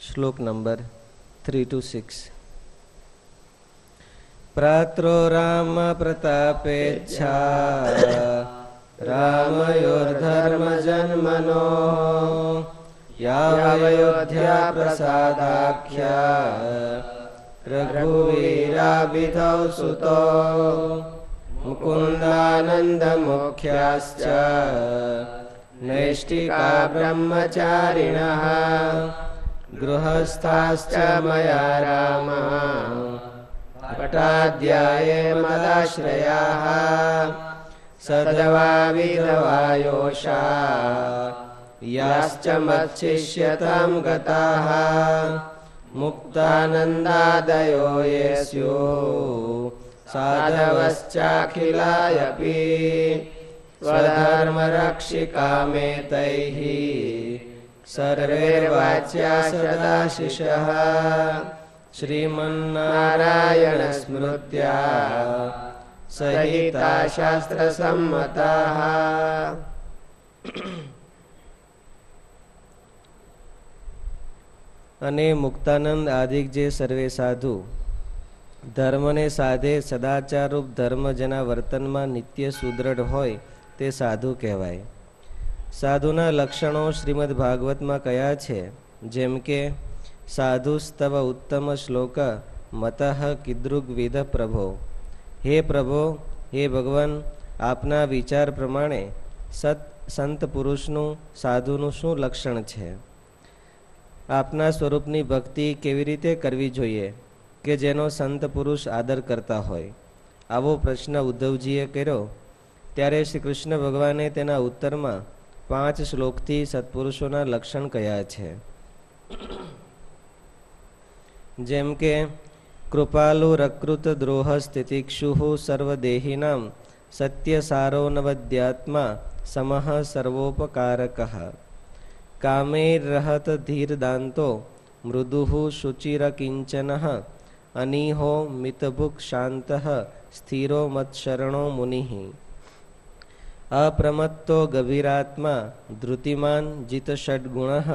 શ્લોક number three two six પ્રાત્રો રામ પ્રતાપેચ્છા રામયોર્ધર્મ જન્મનો યાવયોધ્યા પ્રસાદાખ્યા, રઘુવીરાભિધૌ સુતો મુકુંદાનંદ મુખ્યાશ્ચ નૈષ્ટિકા બ્રહ્મચારિણઃ गृहस्थाश्च मया राम। पटाध्याये मदाश्रयाः। सदवा विधवायोषा याश्च मच्छिष्यतां गताः। मुक्तानन्दादयो ये स्युः साधवश्चाखिलायपि स्वधर्मरक्षिकामेतैः सर्वैर्वाच्या सदाशिषः श्रीमन्नारायणस्मृत्या सहिता शास्त्रसम्मताः અને મુક્તાનંદ આદિક જે સર્વે સાધુ ધર્મને સાધે સદાચારરૂપ ધર્મ જેના વર્તનમાં નિત્ય સુદૃઢ હોય તે સાધુ કહેવાય સાધુના લક્ષણો શ્રીમદ ભાગવતમાં કયા છે? જેમ કે, સાધુ સ્તવ ઉત્તમ શ્લોક મત કિદૃગ્વિદ પ્રભો. હે પ્રભો, હે ભગવાન, આપના વિચાર પ્રમાણે સત, સંત પુરુષનું, સાધુનું શું લક્ષણ છે? આપના સ્વરૂપની ભક્તિ કેવી રીતે કરવી જોઈએ કે જેનો સંત પુરુષ આદર કરતા હોય? આવો પ્રશ્ન ઉદ્ધવજીએ કર્યો. ત્યારે શ્રી કૃષ્ણ ભગવાને તેના ઉત્તરમાં પાંચ શ્લોકથી સત્પુરુષોના લક્ષણ કયા છે? જેમ કે, કૃપાલુ રકૃત દ્રોહ સ્થિતિક્ષુ સર્વદેહિનામ સત્ય સારો નવદ્યાત્મા સમઃ સર્વોપકારક। કામેરહત ધીરદાંતો મૃદુ શુચિરકિંચન અનીહો મિતભુક શાંત સ્થિરો મત્શરણો મુનિ। અપ્રમત્તો ગભીરાત્મા ધૃતિમાન જીતષડગુણ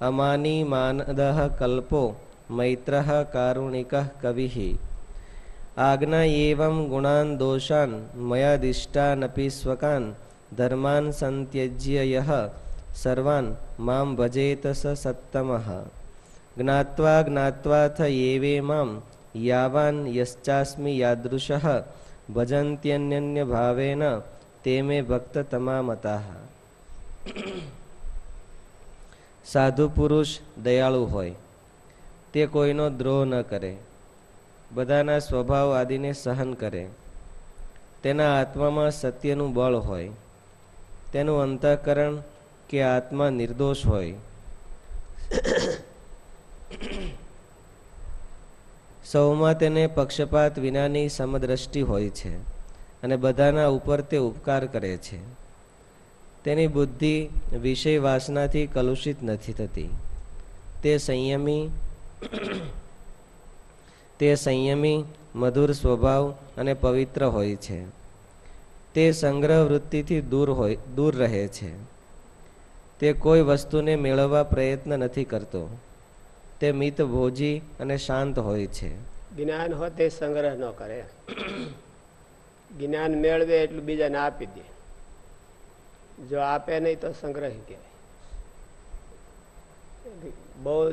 અમાની માનદ કલ્પો મૈત્ર કારુણિક કવિ। આજ્ઞા એવં ગુણાન દોષાન મયાદિષ્ટાનપી સ્વકાન ધર્માન સંત્યજ્ય યહ સર્વાન મામ ભજેત સ સત્તમઃ જ્ઞાત્વા જ્ઞાત્વાથ એવે મામ યાવાન યશ્ચાસ્મિ યાદૃશ। ભજંત્યન્ય ભાવેન તે મેં ભક્ત તમામતા. સાધુ પુરુષ દયાળુ હોય, તે કોઈનો દ્રોહ ન કરે, બધાના સ્વભાવ આદિને સહન કરે. તેના આત્મામાં સત્યનું બળ હોય, તેનું અંતઃકરણ કે આત્મા નિર્દોષ હોય. સૌમાં તેને પક્ષપાત વિનાની સમદ્રષ્ટિ હોય છે. અને બધાના ઉપર તે ઉપકાર કરે છે. તેની બુદ્ધિ વિષય વાસનાથી કલુષિત નથી થતી. તે સંયમી તે સંયમી, મધુર સ્વભાવ અને પવિત્ર હોય છે. તે સંગ્રહ વૃત્તિથી દૂર હોય, દૂર રહે છે. તે કોઈ વસ્તુને મેળવવા પ્રયત્ન નથી કરતો. તે મિત ભોજી અને શાંત હોય છે. જ્ઞાન હોય તે સંગ્રહ ન કરે. જ્ઞાન મેળવે એટલું બીજાને આપી દે. જો આપે નહીં તો સંગ્રહ કહેવાય. બહુ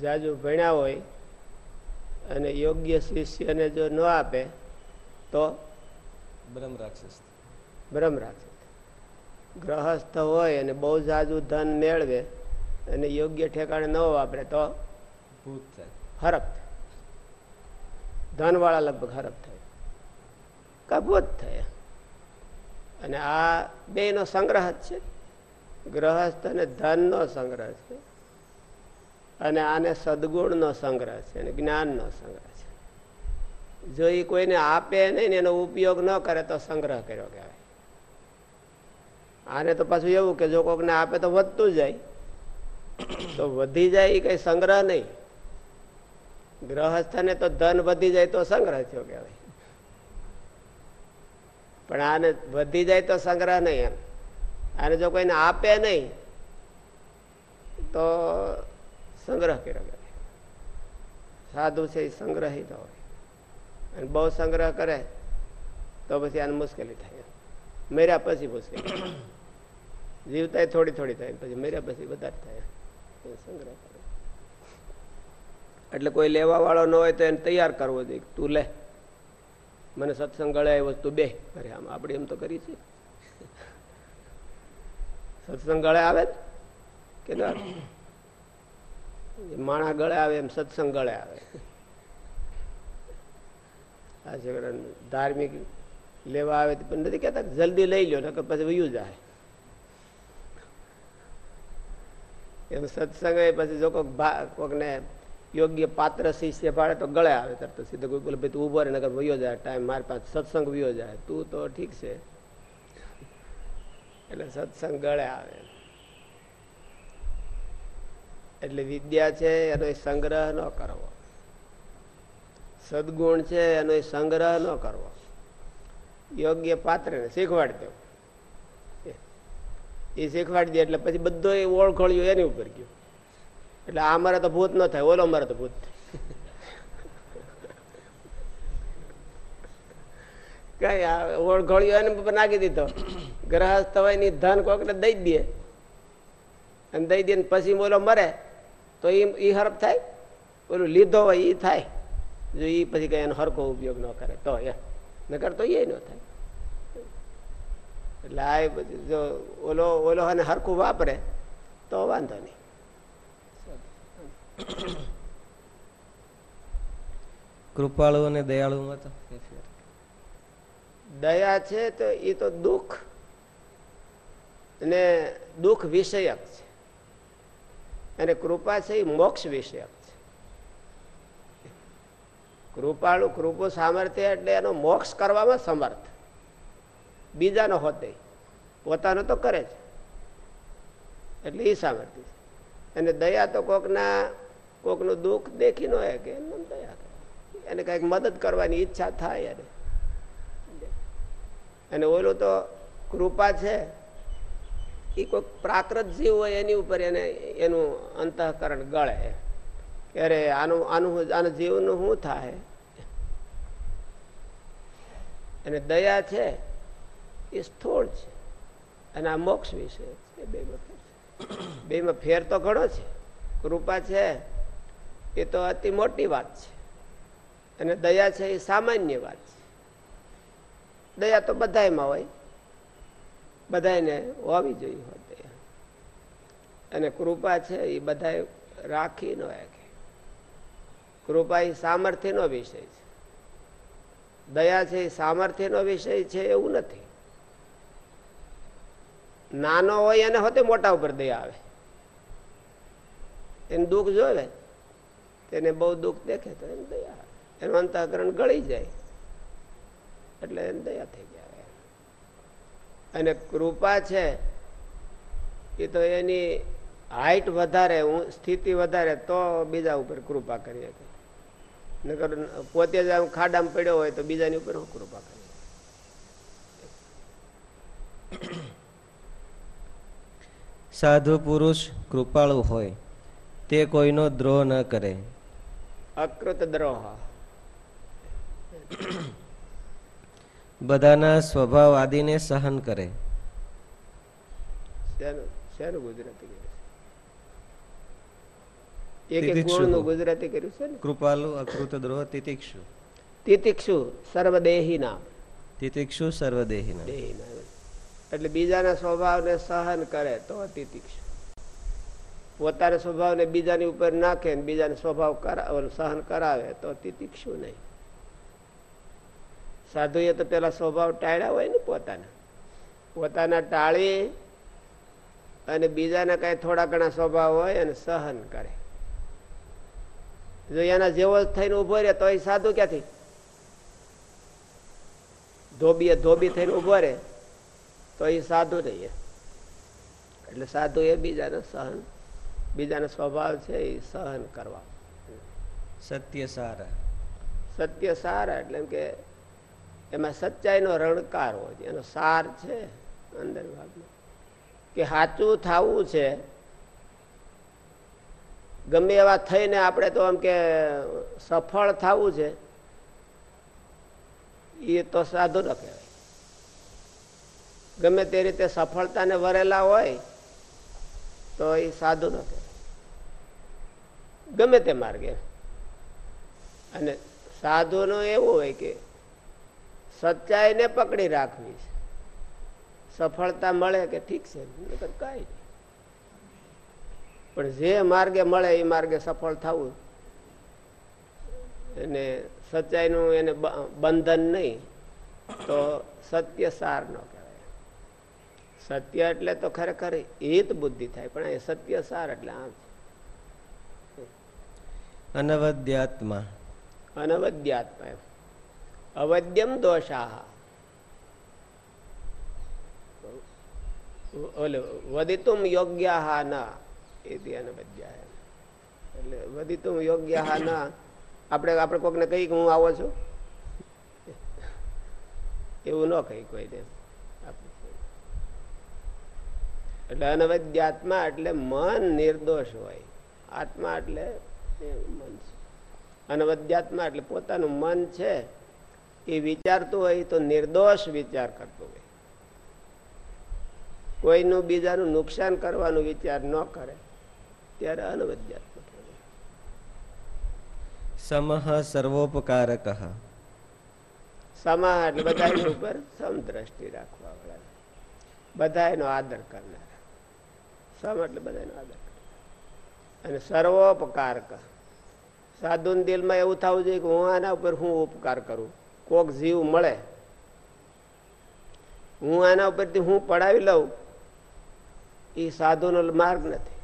જાજુ ભણ્યા હોય અને યોગ્ય શિષ્યને જો ન આપે તો બ્રહ્મ રાક્ષસ. બ્રહ્મ રાક્ષસ. ગ્રહસ્થ હોય અને બહુ જાજુ ધન મેળવે અને યોગ્ય ઠેકાણે ન વાપરે તો ભૂત થાય. હરપ ધનવાળા લગભગ હરપ થાય કબૂત થયા. અને આ બે નો સંગ્રહ છે. ગ્રહસ્થ અને ધનનો સંગ્રહ છે. અને આને સદગુણનો સંગ્રહ છે અને જ્ઞાનનો સંગ્રહ છે. જો એ કોઈને આપે નહીં એનો ઉપયોગ ન કરે તો સંગ્રહ કર્યો કહેવાય. આને તો પાછું એવું કે જો કોકને આપે તો વધતું જાય. તો વધી જાય એ કઈ સંગ્રહ નહીં. ગ્રહસ્થને તો ધન વધી જાય તો સંગ્રહ થયો કહેવાય. પણ આને વધી જાય તો સંગ્રહ નહીં એમ. આને જો કોઈને આપે નહીં, તો સંગ્રહ કર્યો કરે. સાધુ છે એ સંગ્રહિત હોય. અને બહુ સંગ્રહ કરે, તો પછી આને મુશ્કેલી થાય મેર્યા પછી મુશ્કેલી જીવતા થોડી થોડી થાય, પછી મેર્યા પછી વધારે થાય સંગ્રહ કરે. એટલે કોઈ લેવા વાળો ન હોય તો એને તૈયાર કરવો જોઈએ તું લે. મને સત્સંગ ગળે એ વસ્તુ બે અરે, આમ આપણે એમ તો કરી છે. સત્સંગ ગળે આવે કે ના? માણા ગળે આવે એમ સત્સંગ ગળે આવે. આ છે ધાર્મિક લેવા આવે પણ નથી કહેતા જલ્દી લઈ લો નકર પછી વયું જાય. એમ સત્સંગ પછી જો કોઈક કોકને યોગ્ય પાત્ર શિષ્ય ભાડે તો ગળે આવે તરત સીધો કોઈ બોલે, ભાઈ તું ઊભો રે નગર વયો જાય, ટાઈમ મારી પાસે, સત્સંગ વયો જાય. તું તો ઠીક છે. એટલે સત્સંગ ગળે આવે. એટલે વિદ્યા છે, એનો સંગ્રહ ન કરવો. સદગુણ છે, એનો સંગ્રહ ન કરવો. યોગ્ય પાત્રને શીખવાડી દેવું એ શીખવાડી દે એટલે પછી બધો એ ઓળખોળ્યો એની ઉપર ગયો. એટલે આ મારે તો ભૂત ન થાય, ઓલો મારે તો ભૂત. કઈ ઓળખોળ્યો એને નાખી દીધો. ગ્રહસ્થ હોયની ધન કોકને દઈ દે. અને દઈ દે પછી ઓલો મરે, તો એ હરફ થાય? ઓલું લીધો હોય એ થાય. જો એ પછી કઈ એનો હરખો ઉપયોગ ન કરે, તો એ. નકર તો એ ન થાય. એટલે આ જો ઓલો ઓલો અને હરખું વાપરે, તો વાંધો નહીં. કૃપાળુ અને દયાળુમાં તો દયા છે તો એ તો દુઃખ અને દુઃખ વિષયક છે. અને કૃપા છે એ મોક્ષ વિષયક છે. કૃપાળુ કૃપો સામર્થ્ય એટલે એનો મોક્ષ કરવામાં સમર્થ. બીજાનો હોતે પોતાનો તો કરે છે એટલે એ સામર્થ્ય અને દયા તો કોકના કોકનું દુઃખ દેખી ન કે એને કંઈક મદદ કરવાની ઈચ્છા થાય એને. અને ઓલું તો કૃપા છે. એ કોઈક પ્રાકૃત જીવ હોય એની ઉપર એને એનું અંતઃકરણ ગળે. અરે આનું આનું આનું જીવનું શું થાય? અને દયા છે, એ સ્થૂળ છે. અને આ મોક્ષ વિશે છે. બેમાં ફેર તો ઘણો છે. કૃપા છે એ તો અતિ મોટી વાત છે. અને દયા છે એ સામાન્ય વાત છે. દયા તો બધામાં હોય. બધાને હોવી જોઈએ હોય અને કૃપા છે એ બધા રાખી ન શકે. કૃપા એ સામર્થ્યનો વિષય છે. દયા છે એ સામર્થ્યનો વિષય છે એવું નથી. નાનો હોય એને હોતે મોટા ઉપર દયા આવે. એને દુઃખ જોવે. તેને બહુ દુઃખ દેખે તો એને દયા એનું અંતઃકરણ ગળી જાય. એટલે એને દયા થઈ જાય અને કૃપા છે એ તો એની હાઈટ વધારે સ્થિતિ વધારે, તો બીજા ઉપર કૃપા કરી શકે. નકર પોતે જ આમ ખાડામાં પડ્યો હોય તો બીજાની ઉપર હું કૃપા કરી સાધુ પુરુષ કૃપાળુ હોય, તે કોઈનો દ્રોહ ન કરે. અકૃત દ્રોહ બધાના સ્વભાવ આદિને સહન કરે. શેનું ગુજરાતી એક એક ગુણનું ગુજરાતી કર્યું છે ને? કૃપાલુ અકૃત દ્રોહ તિતિક્ષુ. તિતિક્ષુ સર્વદેહી નામ. તિતિક્ષુ સર્વદેહી દેહી નામ. એટલે બીજાના સ્વભાવને સહન કરે તો તિતિક્ષુ. પોતાના સ્વભાવને બીજાની ઉપર નાખે ને બીજાને સ્વભાવ સહન કરાવે, તો તિતિક્ષુ નહીં. સાધુએ તો પેલા સ્વભાવ ટાળ્યા હોય ને પોતાના. પોતાના ટાળી અને બીજાના કઈ થોડા ઘણા સ્વભાવ હોય અને સહન કરે. જો એના જેવો જ થઈને ઊભો રહે, તો એ સાધુ ક્યાંથી? ધોબીએ ધોબી થઈને ઊભો રહે, તો એ સાધુ નહીં એટલે સાધુ એ બીજાને સહન બીજાનો સ્વભાવ છે એ સહન કરવા. સત્ય સારા. સત્ય સારા એટલે એમ કે એમાં સચ્ચાઈનો રણકાર હોય એનો સાર છે અંદર ભાગમાં. કે સાચું થવું છે ગમે એવા થઈને આપણે તો એમ કે સફળ થવું છે એ તો સાધુ ન કહેવાય. ગમે તે રીતે સફળતાને વરેલા હોય તો એ સાધુ ન ગમે તે માર્ગે. અને સાધુનું એવું હોય કે સચ્ચાઈને પકડી રાખવી છે. સફળતા મળે કે ઠીક છે? કાંઈ નહીં. પણ જે માર્ગે મળે એ માર્ગે સફળ થવું. અને સચ્ચાઈનું એને બંધન નહીં, તો સત્ય સાર ન કહેવાય. સત્ય એટલે તો ખરેખર એ જ બુદ્ધિ થાય પણ એ સત્ય સાર એટલે આમ અનવદ્યાત્મા. અનવદ્યાત્મા અવદ્યમ દોષા ઓલે વદિતુમ હા ના. એથી અનવદ્યા એટલે વદિતુમ યોગ્ય ના. આપણે આપણે કોકને કહી કે હું આવો છું? એવું ન કહી કોઈને એટલે અનવદ્યાત્મા એટલે મન નિર્દોષ હોય. આત્મા એટલે મન છે. અનવદ્યાત્મા એટલે પોતાનું મન છે એ વિચારતું હોય તો નિર્દોષ વિચાર કરતું હોય. કોઈનું બીજાનું નુકસાન કરવાનું વિચાર ન કરે ત્યારે અનવદ્યાત્મક સમહ સર્વોપકારક. સમા એટલે બધા ઉપર સમદ્રષ્ટિ રાખવા વાળા. બધા એનો આદર કરનારા. સમ એટલે બધાનો આદર અને સર્વોપકાર કર સાધુન દિલમાં એવું થવું જોઈએ કે હું આના ઉપર હું ઉપકાર કરું. કોક જીવ મળે. હું આના ઉપરથી હું પડાવી લઉં. એ સાધુનો માર્ગ નથી.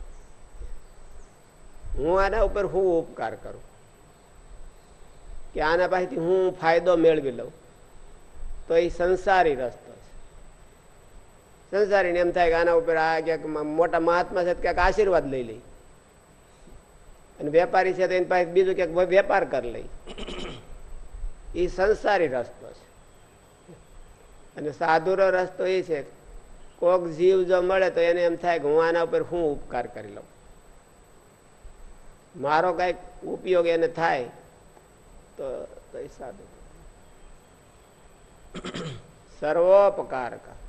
હું આના ઉપર હું ઉપકાર કરું. કે આના પાસેથી હું ફાયદો મેળવી લઉં. તો એ સંસારી રસ્તો સંસારીને એમ થાય કે આના ઉપર આ ક્યાંક મોટા મહાત્મા છે ક્યાંક આશીર્વાદ લઈ લઈ અને વેપારી છે તો એની પાસે બીજું ક્યાંક વેપાર કરી લઈ એ સંસારી રસ્તો છે. અને સાધુરો રસ્તો એ છે, કોક જીવ જો મળે તો એને એમ થાય કે હું આના ઉપર હું ઉપકાર કરી લઉં. મારો કંઈક ઉપયોગ એને થાય તો સાધુ સર્વોપકાર એવું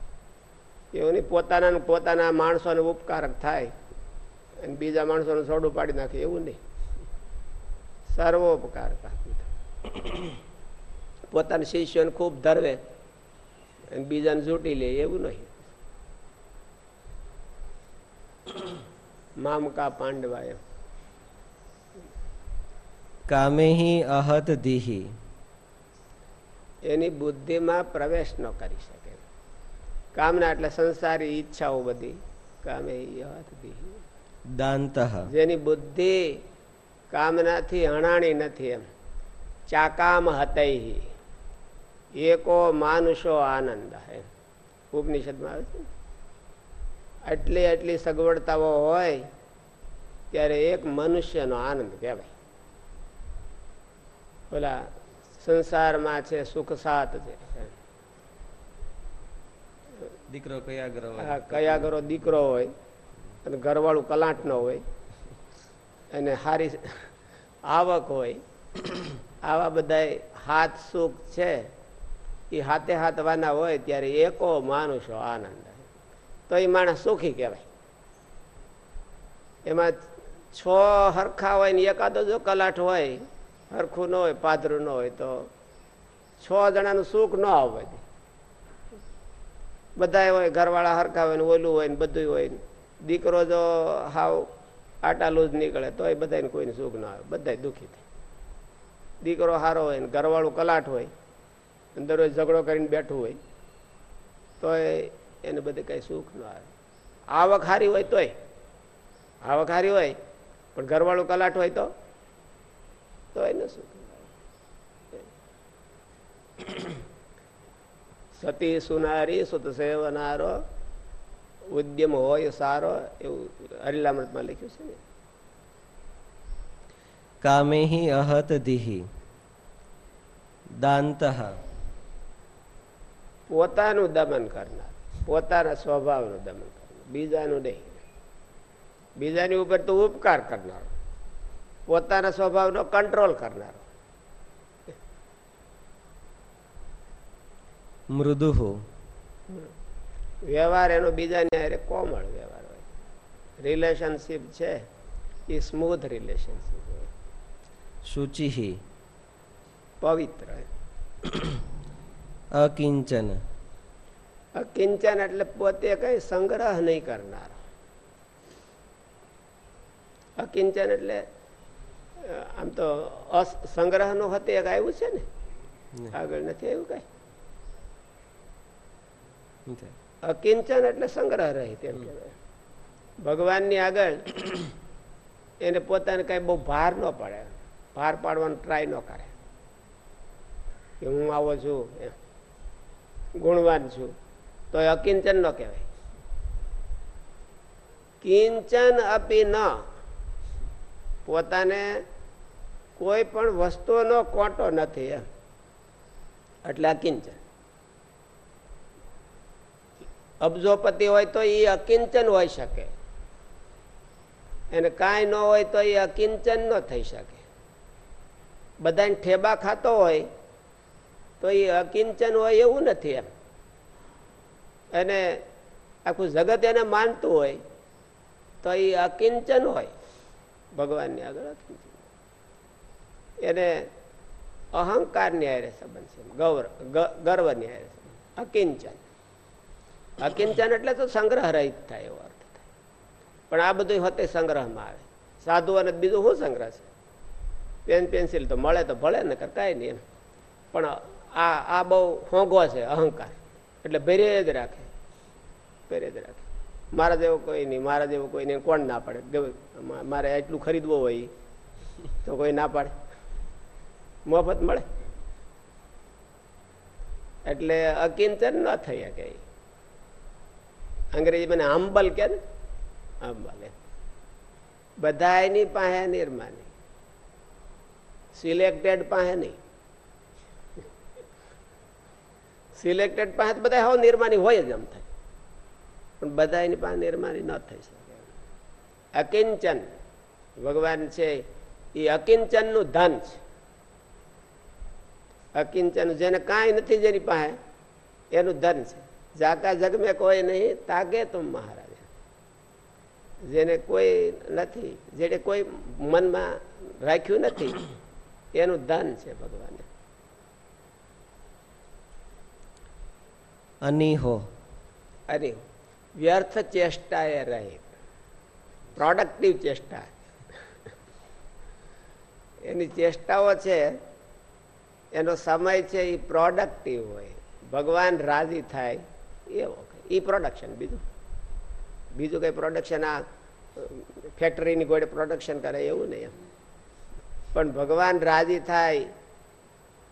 નહીં પોતાના પોતાના માણસોને ઉપકારક થાય અને બીજા માણસોને છોડું પાડી નાખે એવું નહીં. સર્વોપકાર પોતાના શિષ્યોને ખૂબ ધરવે અને બીજાને ઝૂંટી લે એવું નહીં. મામકા પાંડવા એમ કામેહી અહત દીહી. એની બુદ્ધિમાં પ્રવેશ ન કરી શકે. કામના એટલે સંસારી ઈચ્છાઓ બધી. કામે દાંત. જેની બુદ્ધિ કામનાથી હણાણી નથી એમ. ચાકામ હતૈ એકો માનુષો આનંદ એમ. ઉપનિષદમાં આવે છે આટલી આટલી સગવડતાઓ હોય ત્યારે એક મનુષ્યનો આનંદ કહેવાય. ઓલા સંસારમાં છે સુખ સાત છે. દીકરો કયા ગ્રહ કયા ઘરો દીકરો હોય અને ઘરવાળું કલાટ નો હોય. અને હારી આવક હોય. આવા બધા હાથ સુખ છે. એ હાથે હાથ વાના હોય ત્યારે એકો માનુષો આનંદ તો એ માણસ સુખી કહેવાય. એમાં છ હરખા હોય ને એકાદો જો કલાટ હોય, હરખું ન હોય, પાદરું ન હોય, તો છ જણાનું સુખ ન આવે બધા હોય, ઘરવાળા હરખા હોય ને ઓલું હોય ને બધું હોય ને. દીકરો જો હાવ આટા લૂજ નીકળે તો એ બધાને કોઈને સુખ ના આવે બધા દુઃખી થાય. દીકરો સારો હોય ને ઘરવાળું કલાટ હોય દરરોજ ઝઘડો કરીને બેઠું હોય તો એને બધે કાંઈ સુખ ન આવે. આવક હારી હોય તોય, આવક હારી હોય, પણ ઘરવાળું કલાટ હોય તો તો એને સુખ સતી સુનારી સુત સેવનારો ઉદ્યમ હોય સારો એવું હરિલામૃતમાં લખ્યું છે ને. કામેહી અહત દિહી દાંત. પોતાનું દમન કરનાર પોતાના સ્વભાવનું દમન કરનાર બીજાનું નહીં. બીજાની ઉપર તો ઉપકાર કરનાર પોતાના સ્વભાવનો કંટ્રોલ કરનારો. મૃદુહુ. વ્યવહાર એનો બીજાને હારે કોમળ વ્યવહાર હોય. રિલેશનશીપ છે એ સ્મૂથ રિલેશનશીપ હોય. શુચિ પવિત્ર. અકિંચન. અકિંચન એટલે પોતે કઈ સંગ્રહ નહીં કરનાર. અકિંચન એટલે આમ તો સંગ્રહનું હતું એક આવ્યું છે ને. આગળ નથી આવ્યું કઈ? અકિંચન એટલે સંગ્રહ રહી તેમ કહેવાય. ભગવાનની આગળ એને પોતાને કઈ બહુ ભાર ન પડે. ભાર પાડવાનો ટ્રાય ન કરે. કે હું આવો છું. ગુણવાન છું. તો એ અકિંચન ન કહેવાય. કિંચન અપી ન. પોતાને કોઈ પણ વસ્તુનો કોટો નથી એમ. એટલે અકિંચન. અબજોપતિ હોય તો એ અકિંચન હોય શકે. એને કાંઈ ન હોય તો એ અકિંચન ન થઈ શકે. બધાને ઠેબા ખાતો હોય તો એ અકિંચન હોય એવું નથી એમ. એને આખું જગત એને માનતું હોય તો એ અકિંચન હોય. ભગવાનની આગળ એને અહંકારની હારે સંબંધ છે ગૌરવ ગર્વની હારે સંબંધ. અકિંચન. અકિંચન એટલે તો સંગ્રહ રહિત થાય એવો અર્થ થાય. પણ આ બધું હોતે સંગ્રહમાં આવે. સાધુ અને બીજું શું સંગ્રહ છે? પેન, પેન્સિલ તો મળે તો ભળે ને કાંઈ નહીં એમ. પણ આ આ બહુ હોંગો છે, અહંકાર. એટલે ભેરે જ રાખે. ભેરે જ રાખે. મારા જેવો કોઈ નહીં, મારા જેવો કોઈ નહીં, કોણ ના પાડે? મારે એટલું ખરીદવું હોય તો કોઈ ના પાડે. મફત મળે. એટલે અકિંચન ન થઈ શકે ઈ. અંગ્રેજી મને હંબલ કે ને હંબલ એમ બધાયની પાસે નિર્માની. સિલેક્ટેડ પાસે નહીં. સિલેક્ટેડ પાસે બધા હવે નિર્માની હોય જ એમ થાય. પણ બધા એની પાસે નિર્માની ન થઈ શકે. અકિંચન, ભગવાન છે, એ અકિંચનનું ધન છે. અકિંચન જેને કાંઈ નથી જેની પાસે, એનું ધન છે. જાકા જગ મેં કોઈ નહીં તાગે તું મહારાજ. જેને કોઈ નથી જેને કોઈ મનમાં રાખ્યું નથી એનું ધન છે ભગવાને. અનિહો. અરે વ્યર્થ ચેષ્ટા એ રહી. પ્રોડક્ટિવ ચેષ્ટા. એની ચેષ્ટાઓ છે એનો સમય છે એ પ્રોડક્ટિવ હોય. ભગવાન રાજી થાય એવો એ પ્રોડક્શન બીજું. બીજું કંઈ પ્રોડક્શન આ ફેક્ટરીની ગોળે પ્રોડક્શન કરે એવું નહીં પણ ભગવાન રાજી થાય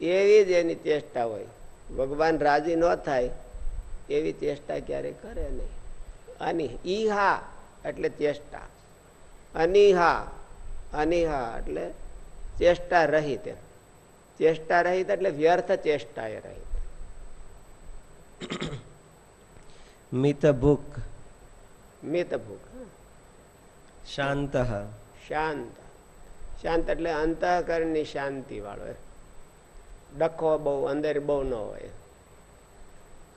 એવી જ એની ચેષ્ટા હોય. ભગવાન રાજી ન થાય એવી ચેષ્ટા ક્યારેય કરે નહીં. અને ઈહા એટલે ચેષ્ટા. અનિહા અનિહા એટલે ચેષ્ટા રહિત ચેષ્ટા રહિત એટલે વ્યર્થ ચેષ્ટા એ રહિત મિતભુક મિત ભૂખ શાંત શાંત શાંત એટલે અંતઃકરણની શાંતિ વાળો ડખો બહુ અંદર બહુ ન હોય.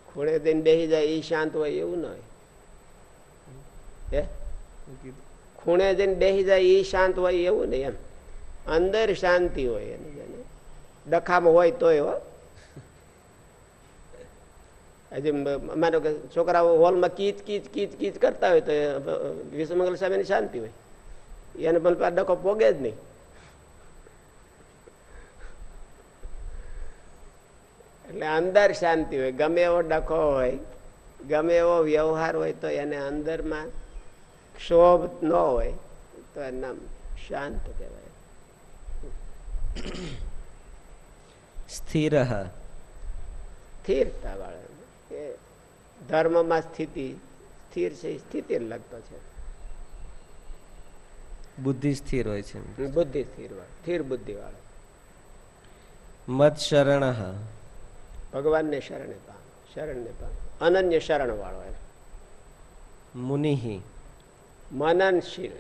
ખૂણે દઈને બેસી જાય એ શાંત હોય એવું ન હોય. હે? ખૂણે જઈને બેસી જાય એ શાંત હોય એવું નહીં એમ. અંદર શાંતિ હોય એને ડખામાં હોય તોય હો. હજી માનો કે છોકરાઓ હોલમાં કીચ કીચ કીચ કીચ કરતા હોય તો વિશ્વમંગલ સામેની શાંતિ હોય. એને પણ ડખો પોગે જ નહીં. એટલે અંદર શાંતિ હોય ગમે એવો ડખો હોય ગમે એવો વ્યવહાર હોય તો એને અંદરમાં ક્ષોભ ન હોય તો એના શાંત કહેવાય. સ્થિર. સ્થિરતા વાળા. ધર્મમાં સ્થિતિ સ્થિર છે સ્થિતિ લગતો છે. બુદ્ધિ સ્થિર હોય છે બુદ્ધિ સ્થિર હોય સ્થિર બુદ્ધિ વાળો. મત શરણ ભગવાનને શરણે પામ શરણને પામ. અનન્ય શરણ વાળો એમ. મુનિ મનનશીલ.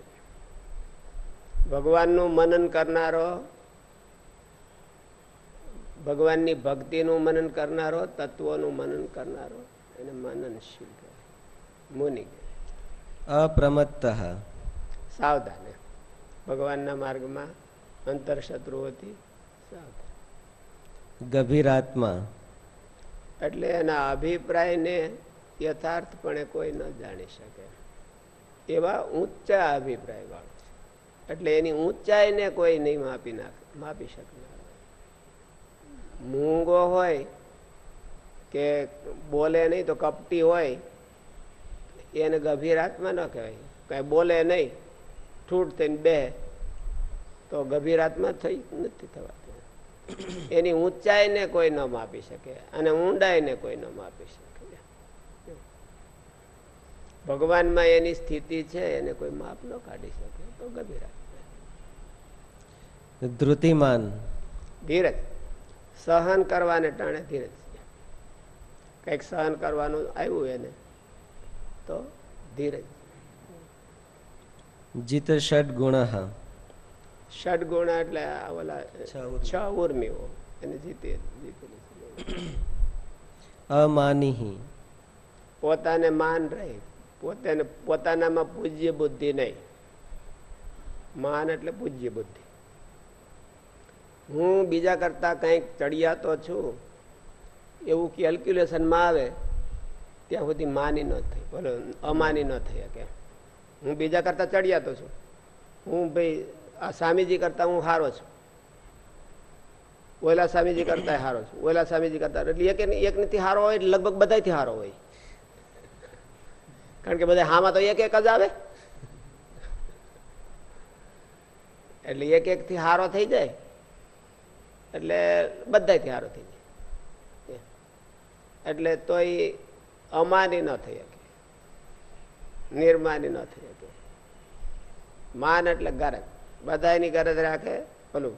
ભગવાનનું મનન કરનારો ભગવાનની ભક્તિનું મનન કરનારો તત્વોનું મનન કરનારો. એને મનનશીલ કહેવાય મુનિ અપ્રમત્ત. સાવધાન. ભગવાનના માર્ગમાં અંતર શત્રુઓથી સાવધાન. ગભીરાત્મા. એટલે એના અભિપ્રાયને યથાર્થપણે કોઈ ન જાણી શકે. એવા ઊંચા અભિપ્રાય વાળો છે. એટલે એની ઊંચાઈને કોઈ નહીં માપી નાખે માપી શકનાર મૂંગો હોય કે બોલે નહીં તો કપટી હોય એને ગભીર આત્મા ન કહેવાય. કઈ બોલે નહીં ઠૂટ થઈને બે તો ગભીર આત્મા થઈ નથી થવાતી. એની ઊંચાઈને કોઈ ન માપી શકે અને ઊંડાઈને કોઈ ન માપી શકે. ભગવાનમાં એની સ્થિતિ છે એને કોઈ માપ ન કાઢી શકે તો ગભીર ધૃતિમાન ધીરજ. સહન કરવાને ટાણે ધીરજ. કંઈક સહન કરવાનું આવ્યું એને તો ધીરજ. જીત ષડ ગુણ. ષડગુણ એટલે આ ઓલા છ ઉર્મીઓ. એને જીતે છે. પોતાને માન રહે. પોતે પોતાનામાં પૂજ્ય બુદ્ધિ નહીં. માન એટલે પૂજ્ય બુદ્ધિ. હું બીજા કરતા કંઈક ચડિયાતો છું એવું કેલ્ક્યુલેશનમાં આવે, ત્યાં સુધી માની ન થઈ બોલો અમાની ન થઈ શકે. હું બીજા કરતા ચડિયાતો છું. હું ભાઈ, આ સ્વામીજી કરતા હું હારો છું. ઓલા સ્વામીજી કરતા હારો છું. ઓલા સ્વામીજી કરતા, એટલે એક એક નથી હારો હોય લગભગ બધાથી હારો હોય. કારણ કે બધા હામાં તો એક એક જ આવે. એટલે એક એક થી હારો થઈ જાય. એટલે બધાથી હારો થઈ જાય. એટલે તોય અમાની ન થઈ શકે. નિર્માની ન થઈ શકે. માન એટલે ગરજ બધાની ગરજ રાખે પેલું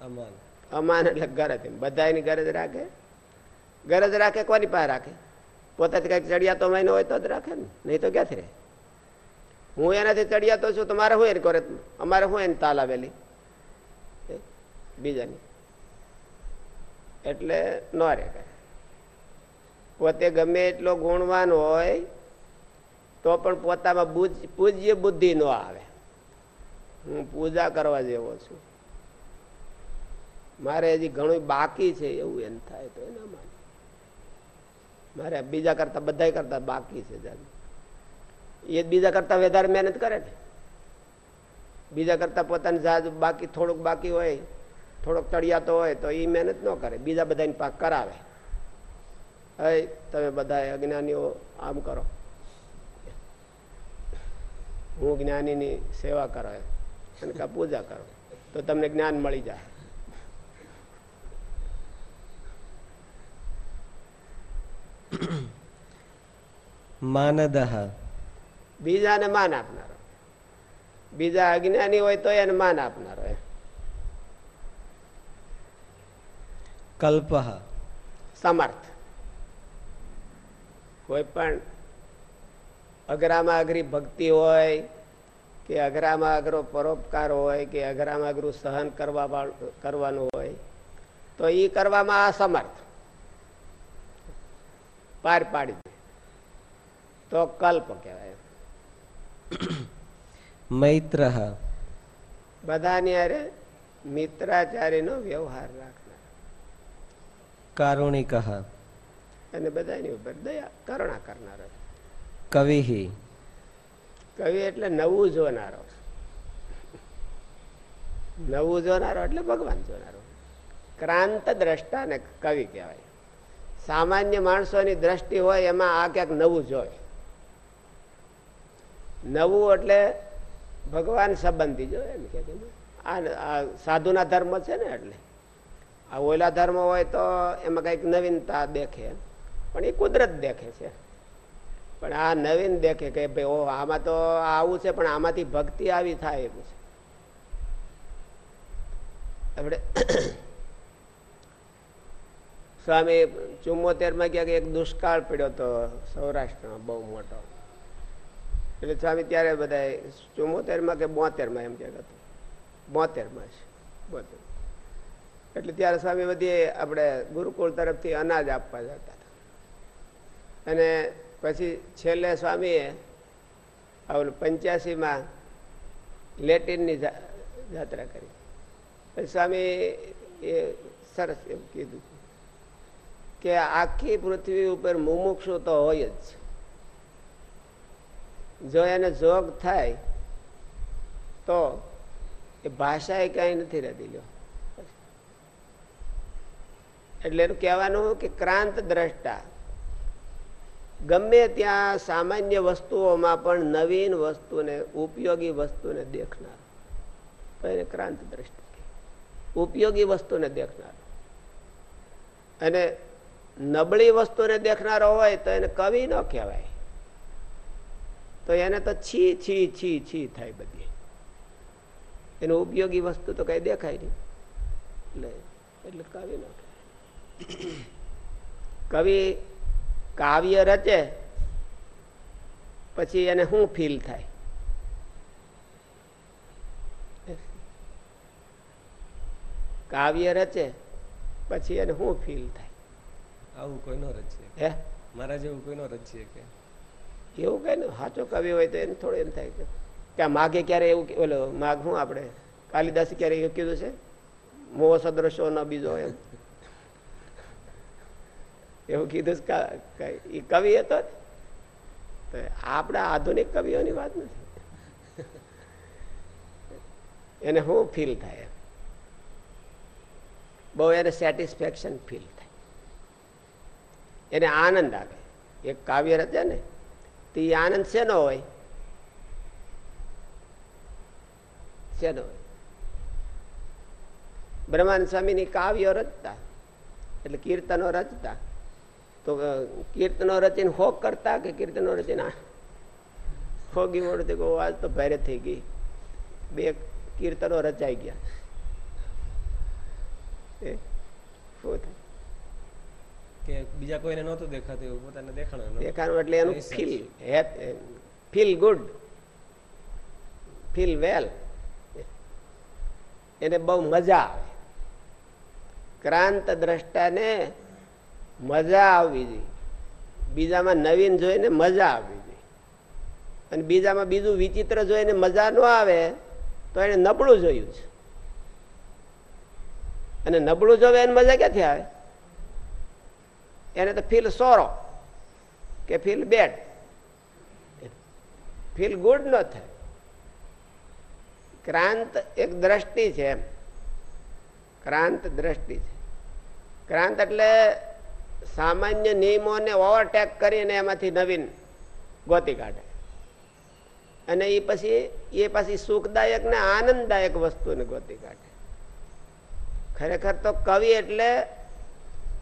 અમાન. અમાન એટલે ગરજ બધાની ગરજ રાખે. ગરજ રાખે કોની પાસે રાખે? પોતાથી કંઈક ચડિયાતો મહિનો હોય તો જ રાખે ને. નહીં તો ક્યાંથી રહે? હું એનાથી ચડિયાતો છું તો મારે હું એને કરે? અમારે હું એને તાલ આવેલી? બીજાની. એટલે ન રહે કાંઈ. પોતે ગમે એટલો ગુણવાન હોય, તો પણ પોતામાં પૂજ્ય બુદ્ધિ ન આવે. હું પૂજા કરવા જેવો છું. મારે હજી ઘણું બાકી છે એવું એમ થાય તો એના માટે. મારે બીજા કરતા બધા કરતા બાકી છે. એ બીજા કરતા વધારે મહેનત કરે ને. બીજા કરતા પોતાની જાજ બાકી, થોડુંક બાકી હોય, થોડોક ચડિયાતો હોય તો એ મહેનત ન કરે. બીજા બધાની પાક કરાવે. તમે બધા અજ્ઞાનીઓ આમ કરો. હું જ્ઞાનીની સેવા કરો અને કા પૂજા કરો. તો તમને જ્ઞાન મળી જાય. માનદહ. બીજાને માન આપનારો. બીજા અજ્ઞાની હોય તો એને માન આપનારો. કલ્પ સમર્થ. કોઈ પણ અઘરામાં અઘરી ભક્તિ હોય કે અઘરામાં અઘરો પરોપકાર હોય કે અઘરામાં અઘરું સહન કરવા કરવાનું હોય તો એ કરવામાં અસમર્થ. પાર પાડી દે. તો કલ્પ કહેવાય મૈત્ર. બધાની હારે મિત્રાચારીનો વ્યવહાર રાખનાર. કારુણિક. અને બધાની ઉપર દયા કરુણા કરનારો કવિ કવિ એટલે નવું જોનારો નવું જોનારો એટલે ભગવાન જોનારો. ક્રાંત દ્રષ્ટા ને કવિ કહેવાય. સામાન્ય માણસોની દ્રષ્ટિ હોય એમાં આ ક્યાંક નવું જોય. નવું એટલે ભગવાન સંબંધી જોય એમ કે આ આ સાધુના ધર્મ છે ને એટલે. આ ઓલા ધર્મ હોય તો એમાં કંઈક નવીનતા દેખે પણ એ કુદરત દેખે છે. પણ આ નવીન દેખે કે ભાઈ ઓ આમાં તો આવું છે, પણ આમાંથી ભક્તિ આવી થાય એવું છે. આપણે સ્વામી ચુમ્મોતેરમાં ક્યાંક એક દુષ્કાળ પડ્યો હતો સૌરાષ્ટ્રમાં બહુ મોટો. એટલે સ્વામી ત્યારે બધા ચુમ્મોતેરમાં કે બોતેરમાં એમ ક્યાંક હતું. બોતેરમાં છે બોતેર એટલે ત્યારે સ્વામી બધી આપણે ગુરુકુળ તરફથી અનાજ આપવા જતા. અને પછી છેલ્લે સ્વામીએ ઓલું પંચ્યાસીમાં લેટિનની જાત્રા કરી. પછી સ્વામી એ સરસ એમ કીધું કે આખી પૃથ્વી ઉપર મુમુક્ષુ તો હોય જ જો એને જોગ થાય તો એ ભાષા એ કઈ નથી રહેતી લ્યો. એટલે એનું કહેવાનું કે ક્રાંત દ્રષ્ટા. ગમે ત્યાં સામાન્ય વસ્તુઓમાં પણ નવીન વસ્તુને, ઉપયોગી વસ્તુને દેખનાર. એને ક્રાંત દ્રષ્ટા ઉપયોગી વસ્તુને દેખનાર. અને નબળી વસ્તુને દેખનારો હોય તો એને કવિ ન કહેવાય. તો એને તો છી છી છી છી થાય બધી. એનું ઉપયોગી વસ્તુ તો કઈ દેખાય નહીં. એટલે એટલે કવિ ન કહેવાય. કવિ કાવ્ય રચે પછી એને શું ફીલ થાય? કાવ્ય રચે પછી એને શું ફીલ થાય? આવું કોઈ નો રચીએ હે? મારા જેવું કોઈ નો રચીએ કે? એવું કઈ ને સાચો કવિ હોય તો એને થોડું એમ થાય કે આ માઘે ક્યારે એવું ઓલો માઘ શું આપણે? કાલિદાસે ક્યારે એવું કીધું છે? મોહ સદ્રશો ન બીજો એમ. એવું કીધું ઈ કવિ હતો આપણા આધુનિક કવિઓની વાત નથી. એને શું ફીલ થાય બહુ એને સેટિસ્ફેક્શન ફીલ થાય. એને આનંદ આવે. એક કાવ્ય રચે ને, તે એ આનંદ શેનો હોય? શેનો હોય? બ્રહ્માનંદ સ્વામીની કાવ્યો રચતા, એટલે કીર્તનો રચતા તો કીર્તનો રચીને હોક કરતા કે કીર્તનો રચીને? હોગી કહો આજ તો ભારે થઈ ગઈ. બે કીર્તનો રચાઈ ગયા. એ? કે બીજા કોઈને નહોતું દેખાતું એવું પોતાને દેખાણું દેખાનું એટલે એનું feel feel good feel well એને બહુ મજા આવે. ક્રાંત દ્રષ્ટાને મજા આવવી જોઈએ બીજામાં નવીન જોઈને મજા આવવી જોઈએ અને બીજામાં બીજું વિચિત્ર જોઈને મજા ન આવે તો એને નબળું જોયું છે. અને નબળું જોવે એને મજા ક્યાંથી આવે? એને તો ફીલ સોરો કે ફીલ બેડ ફીલ ગુડ ન થાય. ક્રાંત એક દ્રષ્ટિ છે એમ. ક્રાંત દ્રષ્ટિ છે. ક્રાંત એટલે સામાન્ય નિયમોને ઓવરટેક કરીને એમાંથી નવીન ગોતી કાઢે. અને એ પછી એ પછી સુખદાયક ને આનંદદાયક વસ્તુને ગોતી કાઢે. ખરેખર તો કવિ એટલે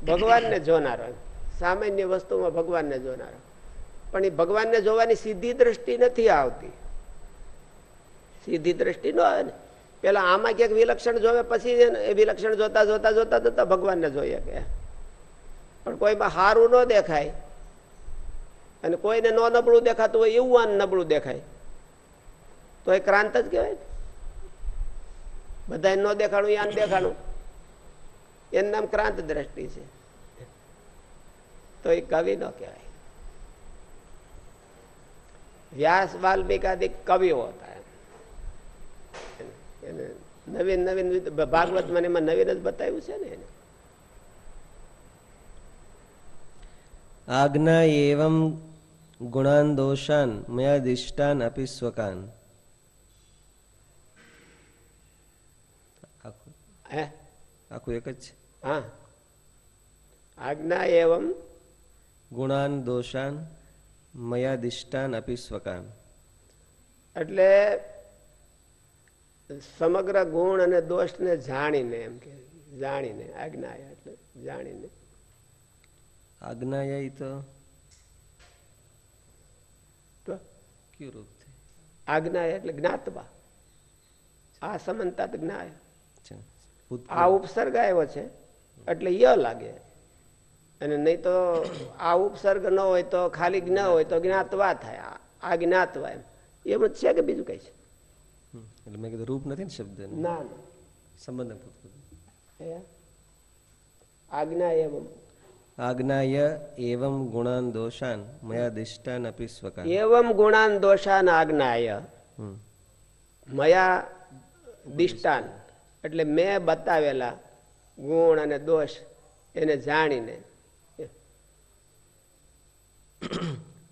ભગવાનને જોનારો. સામાન્ય વસ્તુમાં ભગવાનને જોનારો પણ એ ભગવાનને જોવાની સીધી દ્રષ્ટિ નથી આવતી. સીધી દ્રષ્ટિ ન આવે ને. પેલા આમાં ક્યાંક વિલક્ષણ જોવે, પછી વિલક્ષણ જોતા જોતા જોતા જોતા ભગવાનને જોઈએ કે પણ કોઈમાં સારું ન દેખાય. અને કોઈને ન નબળું દેખાતું હોય, એવું આને નબળું દેખાય. તો એ ક્રાંત જ કહેવાય બધાને ન દેખાણું આને દેખાણું. એનું નામ ક્રાંત દ્રષ્ટિ છે. તો એ કવિ ન કહેવાય. વ્યાસ વાલ્મિકાદિક કવિઓ હતા. એને નવીન નવીન ભાગવત મને એમાં નવીન જ બતાવ્યું છે ને એને. આજ્ઞા એવમ ગુણાન દોષાન મયા દિષ્ટાન અપી સ્વકાન આખું એક જ છે હા આજ્ઞા એવમ ગુણાન દોષાન મયા દિષ્ટાન અપી સ્વકાન એટલે સમગ્ર ગુણ અને દોષને જાણીને એમ કે જાણીને આજ્ઞા એટલે જાણીને. આજ્ઞા તો? કયું રૂપ છે? આજ્ઞાય એટલે જ્ઞાતવા. આ સમંતા જ્ઞાય. આ ઉપસર્ગ આવ્યો છે એટલે ય લાગે. અને નહીં તો આ ઉપસર્ગ ન હોય તો ખાલી જ્ઞ હોય તો જ્ઞાતવા થાય. આ- જ્ઞાતવા એમ. એમ જ છે કે બીજું કઈ છે? એટલે મેં કીધું રૂપ નથી ને શબ્દ ના ના. સંબંધ આજ્ઞા એમ. આજ્ઞાય એવમ ગુણાન દોષાન મયા દિષ્ટાન અપી સ્વકાન એવમ ગુણાન દોષાન આજ્ઞાય મયા દિષ્ટાન એટલે મેં બતાવેલા ગુણ અને દોષ એને જાણીને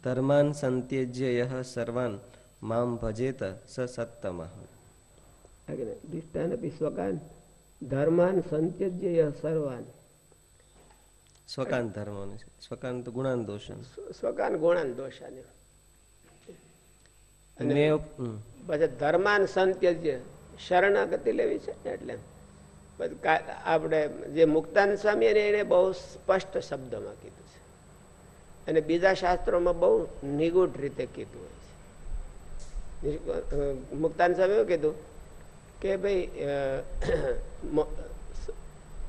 ધર્માન સંત્યજ્ય યહ સર્વાન મામ ભજેત સ સત્તમ। દિષ્ટાન સ્વકાન ધર્માન સંત્યજ્ય સર્વાન। સ્વકાન ધર્મ સ્વકાન તો ગુણાન દોષાન સ્વકાન ગુણાન દોષાને પછી ધર્માન સંત્યજ્ય શરણાગતિ લેવી છે ને એટલે આપણે જે મુક્તાન સ્વામી એને એને બહુ સ્પષ્ટ શબ્દમાં કીધું છે. અને બીજા શાસ્ત્રોમાં બહુ નિગૂઢ રીતે કીધું હોય છે. મુક્તાન સ્વામી એવું કીધું કે ભાઈ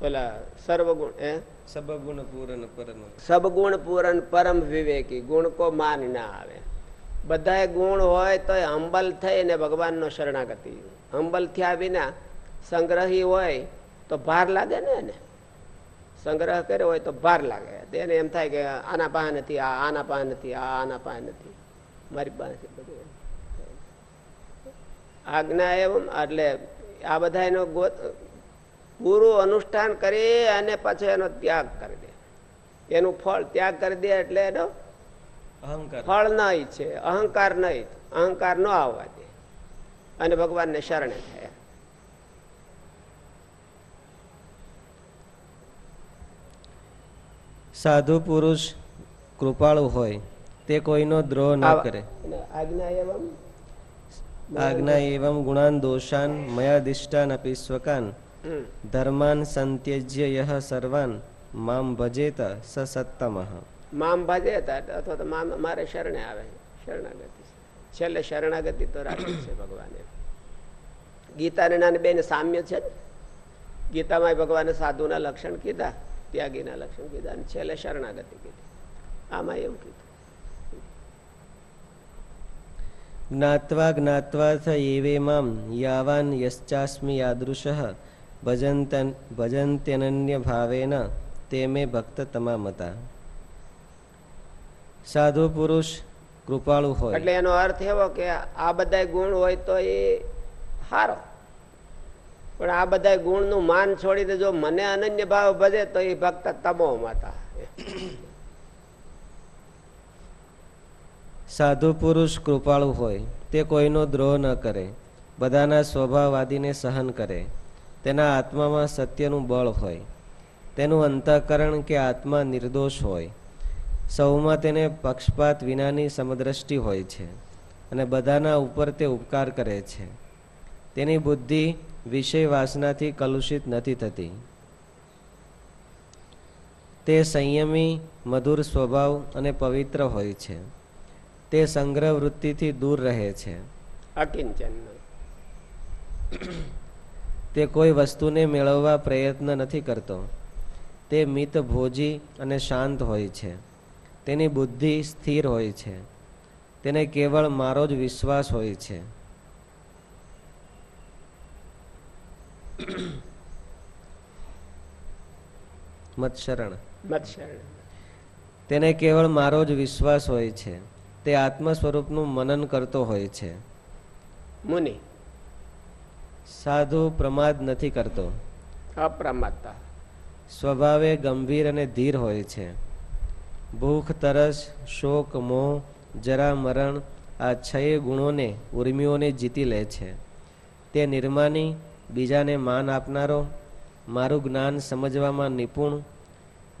પેલા ઓલા સર્વગુણ એ સબગુણ પૂરન પરમ સબગુણ પૂરણ પરમ વિવેકી, ગુણ કો માન ના આવે. બધાય ગુણ હોય તો હંબલ થઈને ભગવાનનો શરણાગતિ. હંબલ થયા વિના સંગ્રહી હોય તો ભાર લાગે ને એને? સંગ્રહ કર્યો હોય તો ભાર લાગે. તેને એમ થાય કે આના પાસે નથી, આ આના પાસે નથી, આ આના પાસે નથી. મારી પાસે બધું. આજ્ઞા એમ એટલે આ બધા એનો પૂરું અનુષ્ઠાન કરી અને પછી એનો ત્યાગ કરી દે. એનું ફળ ત્યાગ કરી દે એટલે એનો અહંકાર. ફળ ન ઈચ્છે અહંકાર ન અહંકાર ન આવવા દે. અને ભગવાનને શરણે થયા. સાધુ પુરુષ કૃપાળુ હોય તે કોઈનો દ્રોહ ન કરે. આજ્ઞા એવમ? આજ્ઞા એવમ ગુણાન દોષાન મયા દિષ્ટાન અપી સ્વકાન. ધર્માન સંત્યજ્ય યહ સર્વાન મામ ભજેત સ સત્તમ. મામ ભજેત અથવા તો મામ મારે શરણે આવે શરણાગતિ. છેલ્લે શરણાગતિ તો રાખી છે ભગવાને. ગીતા નાની બેન સામ્ય છે ને? ગીતામાં ભગવાને સાધુના લક્ષણ કીધા ત્યાગીના લક્ષણ કીધા અને છેલ્લે શરણાગતિ કીધી. આમાં એવું કીધું. જ્ઞાત્વા જ્ઞાત્વા થ એવે મામ યાવાન યશ્ચાસ્મિ યાદૃશ. ભજંતન ભજંત્યનન્ય ભાવેન તે મે ભક્ત તમામતા. સાધુ પુરુષ કૃપાળુ હોય. એટલે એનો અર્થ એવો કે આ બધા ગુણ હોય તો એ સારો પણ આ બધા ગુણનું માન છોડીને જો મને અનન્ય ભાવ ભજે તો એ ભક્ત તમો માતા સાધુ પુરુષ કૃપાળુ હોય તે કોઈનો દ્રોહ ન કરે. બધાના સ્વભાવવાદીને સહન કરે. તેના આત્મામાં સત્યનું બળ હોય. તેનું અંતઃકરણ કે આત્મા નિર્દોષ હોય. સૌમાં તેને પક્ષપાત વિનાની સમદ્રષ્ટિ હોય છે અને બધાના ઉપર તે ઉપકાર કરે છે. તેની બુદ્ધિ વિષય વાસનાથી કલુષિત નથી થતી. તે સંયમી, મધુર સ્વભાવ અને પવિત્ર હોય છે. તે સંગ્રહ વૃત્તિથી દૂર રહે છે. અકિંચન તે કોઈ વસ્તુને મેળવવા પ્રયત્ન નથી કરતો. તે મિત ભોજી અને શાંત હોય છે. તેની બુદ્ધિ સ્થિર હોય છે. તેને કેવળ મારો જ વિશ્વાસ હોય છે. મત્સરણ. તેને કેવળ મારો જ વિશ્વાસ હોય છે. તે આત્મ સ્વરૂપનું મનન કરતો હોય છે. મુનિ સાધુ પ્રમાદ નથી કરતો. અપ્રમાદતા. સ્વભાવે ગંભીર અને ધીર હોય છે. ભૂખ તરસ શોક મોહ જરા મરણ આ છય ગુણોને ઉર્મિઓને જીતી લે છે. તે નિર્માની બીજાને માન આપનારો મારું જ્ઞાન સમજવામાં નિપુણ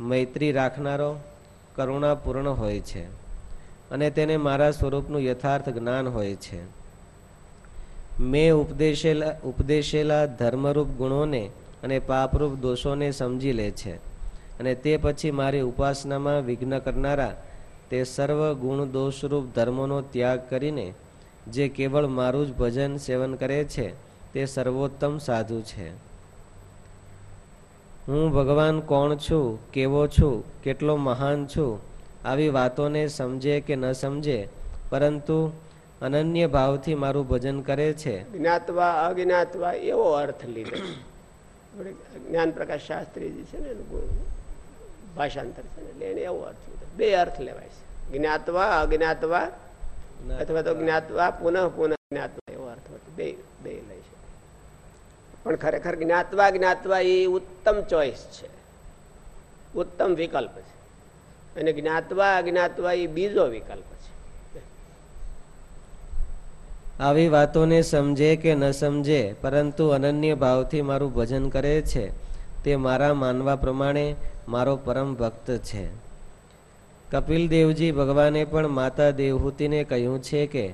મૈત્રી રાખનારો કરુણાપૂર્ણ હોય છે. અને તેને મારા સ્વરૂપનું યથાર્થ જ્ઞાન હોય છે. મેં ઉપદેશેલા ઉપદેશેલા ધર્મરૂપ ગુણોને અને પાપરૂપ દોષોને સમજી લે છે અને તે પછી મારી ઉપાસનામાં વિઘ્ન કરનારા તે સર્વ ગુણ દોષરૂપ ધર્મોનો ત્યાગ કરીને જે કેવળ મારું જ ભજન સેવન કરે છે, તે સર્વોત્તમ સાધુ છે. હું ભગવાન કોણ છું, કેવો છું, કેટલો મહાન છું, આવી વાતોને સમજે કે ન સમજે, પરંતુ અનન્ય ભાવથી મારું ભજન કરે છે. જ્ઞાતવા અજ્ઞાતવા એવો અર્થ લીધો. જ્ઞાન પ્રકાશ શાસ્ત્રીજી છે ને એનું ભાષાંતર છે ને એટલે એને એવો અર્થ લીધો. બે અર્થ લેવાય છે. જ્ઞાતવા અજ્ઞાતવા અથવા તો જ્ઞાતવા પુનઃ પુનઃ જ્ઞાતવા એવો અર્થ બે બે લઈ છે પણ ખરેખર જ્ઞાતવા જ્ઞાતવા એ ઉત્તમ ચોઈસ છે. ઉત્તમ વિકલ્પ છે. અને જ્ઞાતવા અજ્ઞાતવા એ બીજો વિકલ્પ છે આવી વાતોને સમજે કે ન સમજે, પરંતુ અનન્ય ભાવથી મારું ભજન કરે છે. તે મારા માનવા પ્રમાણે મારો પરમ ભક્ત છે. કપિલ દેવજી ભગવાને પણ માતા દેવહૂતિને કહ્યું છે કે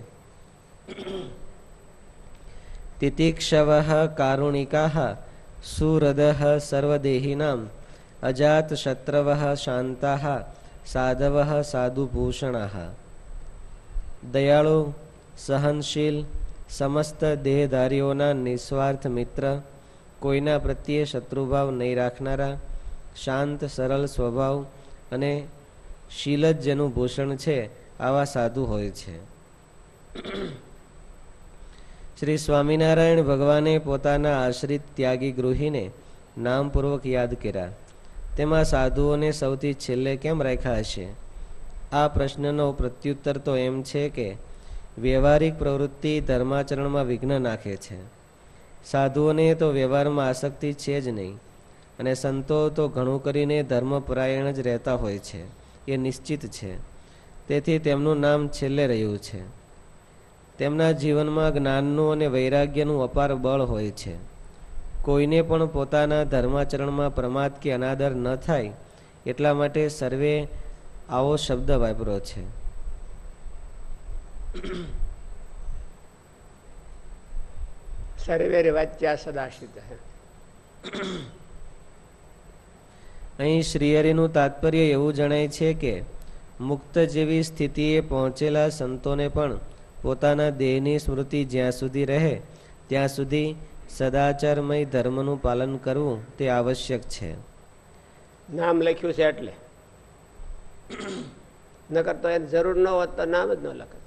તિતિક્ષવ કારુણિકા સુહૃદ સર્વદેહિનામ, અજાત શત્રવ શાંતા સાધવ સાધુભૂષણા દયાળુ સહનશીલ, સમસ્ત દેહધારીઓના નિસ્વાર્થ મિત્ર, કોઈના પ્રત્યે શત્રુભાવ નહીં રાખનારા, શાંત, સરળ સ્વભાવ અને શીલ જેનું ભૂષણ છે, આવા સાધુ હોય છે. શ્રી સ્વામિનારાયણ ભગવાને પોતાના આશ્રિત ત્યાગી ગૃહીને નામપૂર્વક યાદ કર્યા. તેમાં સાધુઓને સૌથી છેલ્લે કેમ રાખ્યા હશે? આ પ્રશ્નનો પ્રત્યુત્તર તો એમ છે કે વ્યવહારિક પ્રવૃત્તિ ધર્માચરણમાં વિઘ્ન નાખે છે. સાધુઓને તો વ્યવહારમાં આસક્તિ છે જ નહીં, અને સંતો તો ઘણું કરીને ધર્મપરાયણ જ રહેતા હોય છે, એ નિશ્ચિત છે. તેથી તેમનું નામ છેલ્લે રહ્યું છે. તેમના જીવનમાં જ્ઞાનનું અને વૈરાગ્યનું અપાર બળ હોય છે. કોઈને પણ પોતાના ધર્માચરણમાં પ્રમાદ કે અનાદર ન થાય, એટલા માટે સર્વે આવો શબ્દ વાપરો છે. સર્વેર વાચ્યા સદાશિત અહીં શ્રીહરિનું તાત્પર્ય એવું જણાય છે કે મુક્ત જેવી સ્થિતિએ પહોંચેલા સંતોને પણ પોતાના દેહની સ્મૃતિ જ્યાં સુધી રહે ત્યાં સુધી સદાચારમય ધર્મનું પાલન કરવું તે આવશ્યક છે. નામ લખ્યું છે એટલે. નકર તો એને જરૂર ન હોત તો નામ જ ન લખે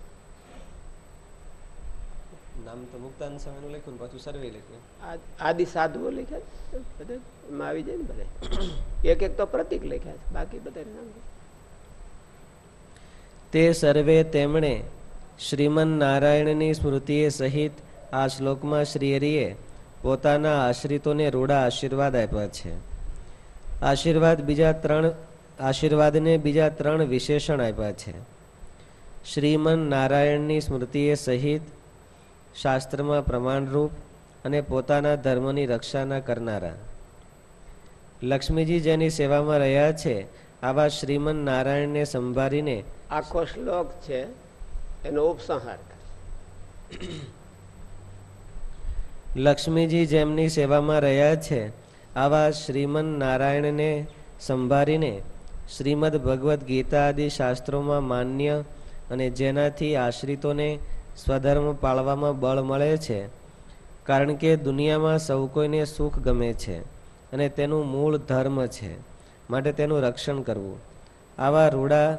નામ તો મુક્તાન સમયનું લખ્યું પાછું સર્વે લખ્યું. આ- આદિ સાધુઓ લખ્યા બધા એમાં આવી જાય ને બધા? એક એક તો પ્રતિક લખ્યા છે બાકી બધા નામ તે સર્વે તેમણે શ્રીમન નારાયણની સ્મૃતિએ સહિત આ શ્લોકમાં શ્રીહરિએ પોતાના આશ્રિતોને રૂડા આશીર્વાદ આપ્યા છે. આશીર્વાદ બીજા ત્રણ આશીર્વાદને બીજા ત્રણ વિશેષણ આપ્યા છે. શ્રીમન નારાયણની સ્મૃતિએ સહિત શાસ્ત્રમાં પ્રમાણરૂપ અને પોતાના ધર્મની રક્ષાના કરનારા. લક્ષ્મીજી જેની સેવામાં રહ્યા છે આવા શ્રીમન નારાયણને સંભાળીને આખો શ્લોક છે એનો ઉપસંહાર લક્ષ્મીજી જેમની સેવામાં રહ્યા છે આવા શ્રીમન નારાયણને સંભાળીને શ્રીમદ ભગવદ્ ગીતા આદિ શાસ્ત્રોમાં માન્ય અને જેનાથી આશ્રિતોને સ્વધર્મ પાળવામાં બળ મળે છે, કારણ કે દુનિયામાં સૌ કોઈને સુખ ગમે છે અને તેનું મૂળ ધર્મ છે, માટે તેનું રક્ષણ કરવું. આવા રૂડા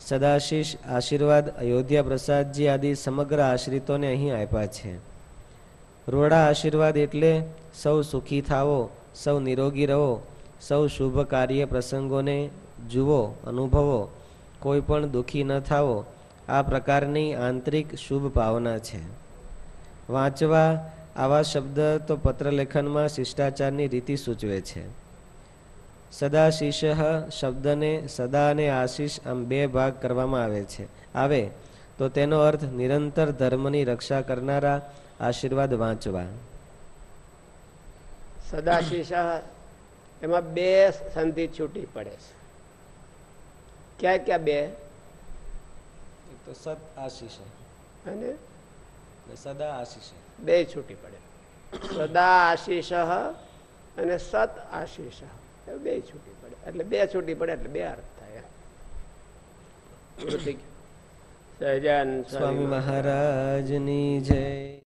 સદાશીષ, આશીર્વાદ, અયોધ્યા પ્રસાદજી આદિ સમગ્ર આશ્રિતોને અહીં આપ્યા છે. રૂડા આશીર્વાદ એટલે સૌ સુખી થાવો સૌ નિરોગી રહો, સૌ શુભ કાર્ય પ્રસંગોને જુઓ, અનુભવો, કોઈ પણ દુઃખી ન થાવો આ પ્રકારની આંતરિક શુભ ભાવના છે. વાંચવા આવા શબ્દ તો પત્રલેખનમાં શિષ્ટાચારની રીતિ સૂચવે છે. સદાશીષ શબ્દને સદા અને આશીષ આમ બે ભાગ કરવામાં આવે છે. આવે તો તેનો અર્થ નિરંતર ધર્મની રક્ષા કરનારા આશીર્વાદ વાંચવા. સદાશીષ એમાં બે સંધિ છૂટી પડે છે. ક્યાં ક્યાં બે? તો સત આશીષ અને? સદા આશીષ બે છૂટી પડે. સદા આશીષ અને સત આશીષ એ બે છૂટી પડે. એટલે બે છૂટી પડે એટલે બે અર્થ થાય. સહજાનંદ સ્વામી મહારાજની જય.